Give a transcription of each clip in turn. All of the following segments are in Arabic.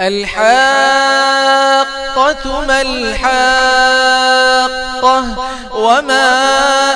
الحاقة ما الحاقة وما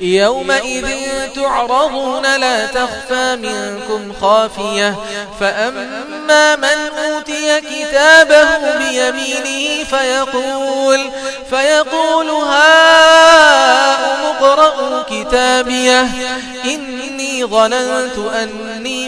يومئذ تعرضون لا تخفى منكم خافية فأما من أوتي كتابه بيمينه فيقول فيقول هاؤم اقرءوا كتابيه إني ظننت أني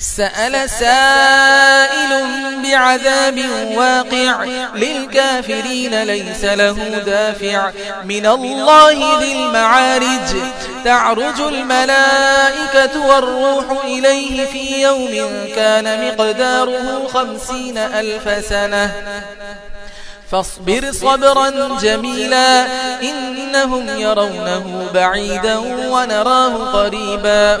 سأل سائل بعذاب واقع للكافرين ليس له دافع. من الله ذي المعارج تعرج الملائكة والروح إليه في يوم كان مقداره خمسين ألف سنة. فاصبر صبرا جميلا إنهم يرونه بعيدا ونراه قريبا.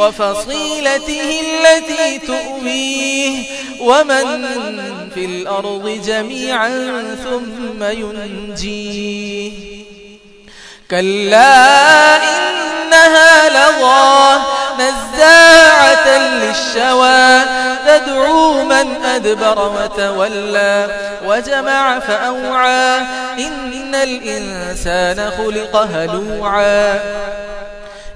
وفصيلته التي تؤويه ومن في الأرض جميعا ثم ينجيه. كلا إنها لظى نزاعة للشوى تدعو من أدبر وتولى وجمع فأوعى. إن الإنسان خلق هلوعا.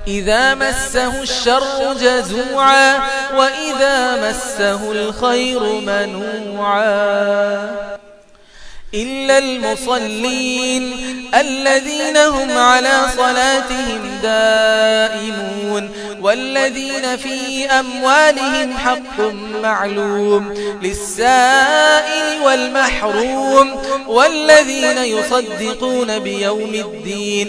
إذا مسه الشر جزوعا وإذا مسه الخير منوعا إلا المصلين الذين هم على صلاتهم دائمون والذين في أموالهم حق معلوم للسائل والمحروم والذين يصدقون بيوم الدين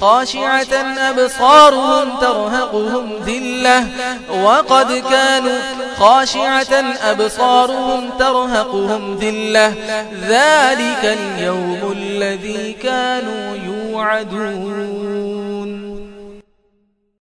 خاشعة أبصارهم ترهقهم ذلة وقد كانوا خاشعة أبصارهم ترهقهم ذلة. ذلك اليوم الذي كانوا يوعدون.